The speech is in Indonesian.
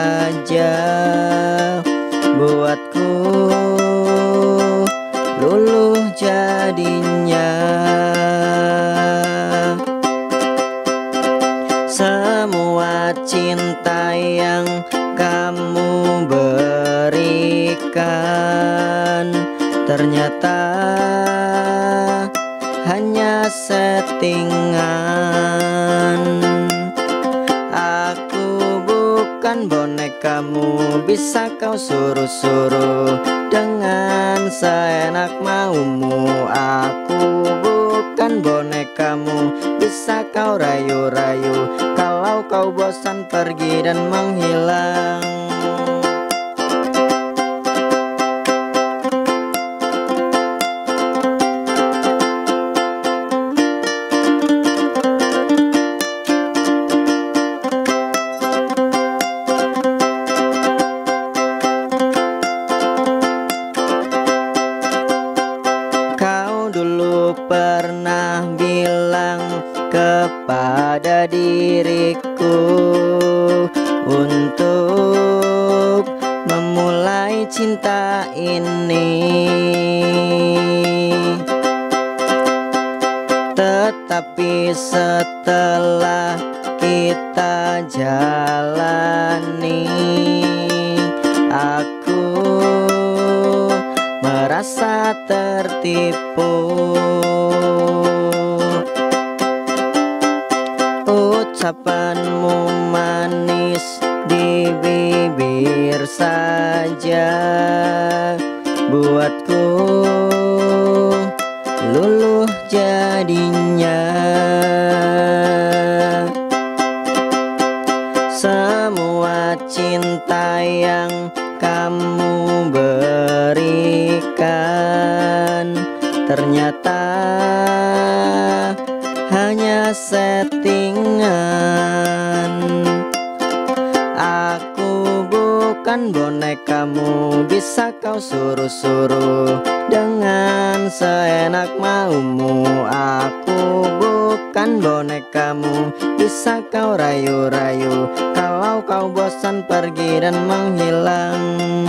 saja Buatku luluh jadinya. Semua cinta yang kamu berikan Ternyata hanya settingan bukan bonekamu Bisa kau suruh-suruh. Dengan seenak maumu Aku bukan bonekamu. Bisa kau rayu-rayu Kalau kau bosan pergi dan menghilang kepada diriku Untuk memulai cinta ini. Tetapi setelah kita jalani Aku merasa tertipu Ucapanmu manis di bibir saja. Buatku luluh jadinya. Semua cinta yang kamu berikan Ternyata hanya settingan. Aku bukan bonekamu Bisa kau suruh-suruh Dengan seenak maumu. Aku bukan bonekamu Bisa kau rayu-rayu Kalau kau bosan pergi dan menghilang